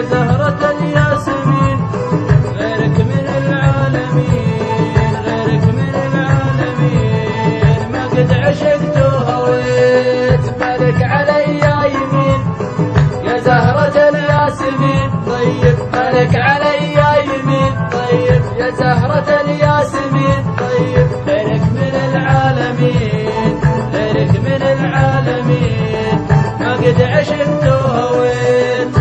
يا زهرة الياسمين. غيرك من العالمين غيرك من العالمين. ما قد عشقت وهويت مالك علي يمين. يا زهرة الياسمين طيب مالك علي يمين. طيب يا زهرة الياسمين طيب غيرك من العالمين. غيرك من العالمين. ما قد عشقت وهويت